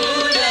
Buddha.